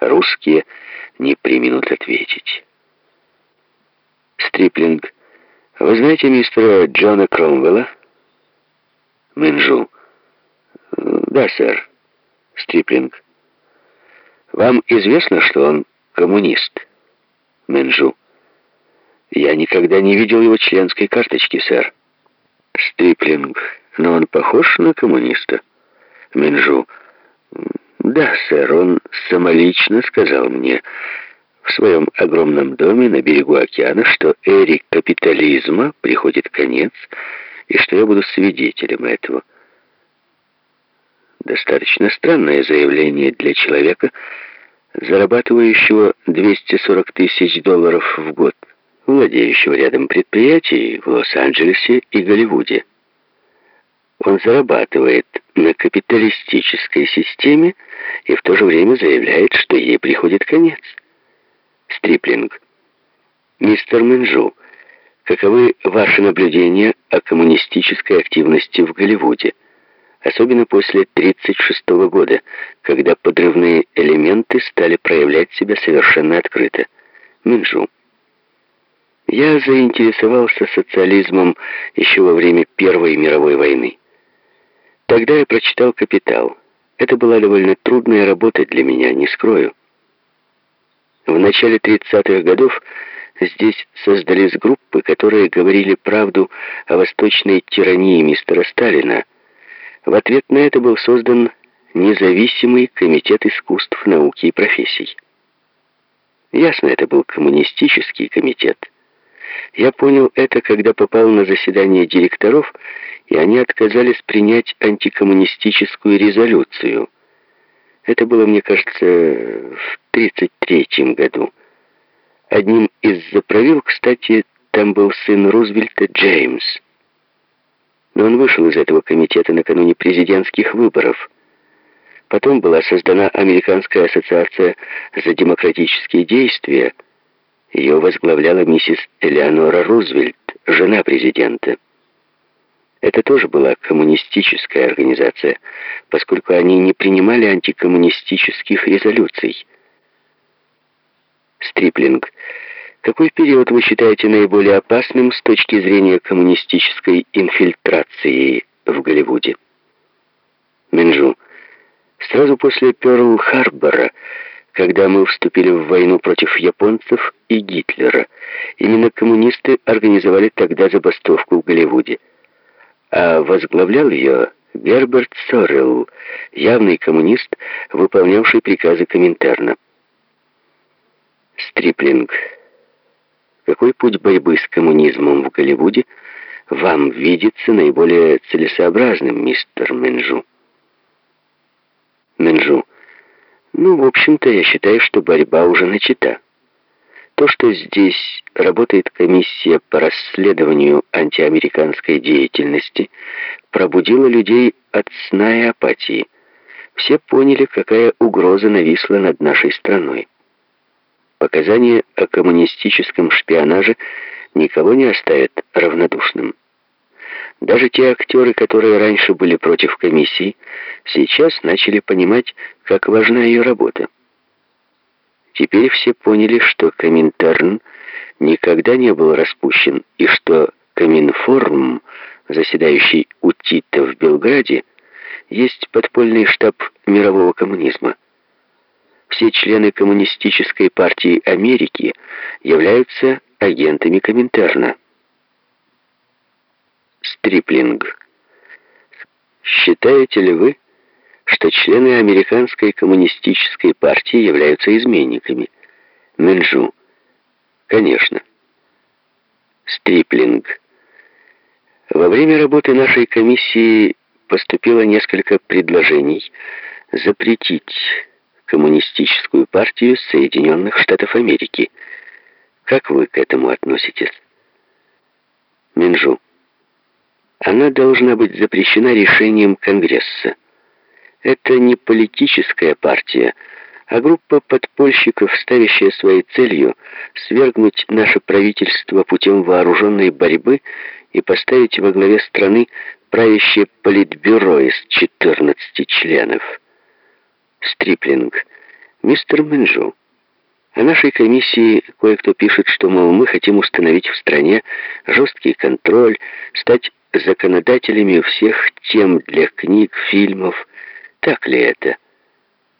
Русские не приминут ответить. Стриплинг. Вы знаете мистера Джона Кромвелла? Минжу. Да, сэр. Стриплинг. Вам известно, что он коммунист? Минжу. Я никогда не видел его членской карточки, сэр. Стриплинг. Но он похож на коммуниста? Минжу. Да, сэр, он самолично сказал мне в своем огромном доме на берегу океана, что эре капитализма приходит конец, и что я буду свидетелем этого. Достаточно странное заявление для человека, зарабатывающего 240 тысяч долларов в год, владеющего рядом предприятий в Лос-Анджелесе и Голливуде. Он зарабатывает на капиталистической системе и в то же время заявляет, что ей приходит конец. Стриплинг. Мистер Минджу, каковы ваши наблюдения о коммунистической активности в Голливуде? Особенно после 1936 года, когда подрывные элементы стали проявлять себя совершенно открыто. Минджу. Я заинтересовался социализмом еще во время Первой мировой войны. Тогда я прочитал «Капитал». Это была довольно трудная работа для меня, не скрою. В начале 30-х годов здесь создались группы, которые говорили правду о восточной тирании мистера Сталина. В ответ на это был создан независимый комитет искусств, науки и профессий. Ясно, это был коммунистический комитет. Я понял это, когда попал на заседание директоров, и они отказались принять антикоммунистическую резолюцию – это было, мне кажется, в 1933 году. Одним из заправил, кстати, там был сын Рузвельта Джеймс. Но он вышел из этого комитета накануне президентских выборов. Потом была создана Американская ассоциация за демократические действия. Ее возглавляла миссис Элеонора Рузвельт, жена президента. Это тоже была коммунистическая организация, поскольку они не принимали антикоммунистических резолюций. Стриплинг. Какой период вы считаете наиболее опасным с точки зрения коммунистической инфильтрации в Голливуде? Минджу. Сразу после Пёрл-Харбора, когда мы вступили в войну против японцев и Гитлера, именно коммунисты организовали тогда забастовку в Голливуде а возглавлял ее Герберт Соррелл, явный коммунист, выполнявший приказы Коминтерна. Стриплинг. Какой путь борьбы с коммунизмом в Голливуде вам видится наиболее целесообразным, мистер Менжу? Менжу. Ну, в общем-то, я считаю, что борьба уже начата. То, что здесь работает комиссия по расследованию антиамериканской деятельности, пробудило людей от сна и апатии. Все поняли, какая угроза нависла над нашей страной. Показания о коммунистическом шпионаже никого не оставят равнодушным. Даже те актеры, которые раньше были против комиссии, сейчас начали понимать, как важна ее работа. Теперь все поняли, что Коминтерн никогда не был распущен, и что Коминформ, заседающий у Тита в Белграде, есть подпольный штаб мирового коммунизма. Все члены Коммунистической партии Америки являются агентами Коминтерна. Стриплинг. Считаете ли вы, что члены американской коммунистической партии являются изменниками. Минджу. Конечно. Стриплинг. Во время работы нашей комиссии поступило несколько предложений запретить коммунистическую партию Соединенных Штатов Америки. Как вы к этому относитесь? Минджу. Она должна быть запрещена решением Конгресса. Это не политическая партия, а группа подпольщиков, ставящая своей целью свергнуть наше правительство путем вооруженной борьбы и поставить во главе страны правящее политбюро из 14 членов. Стриплинг. Мистер Минджу, о нашей комиссии кое-кто пишет, что, мол, мы хотим установить в стране жесткий контроль, стать законодателями всех тем для книг, фильмов. Так ли это?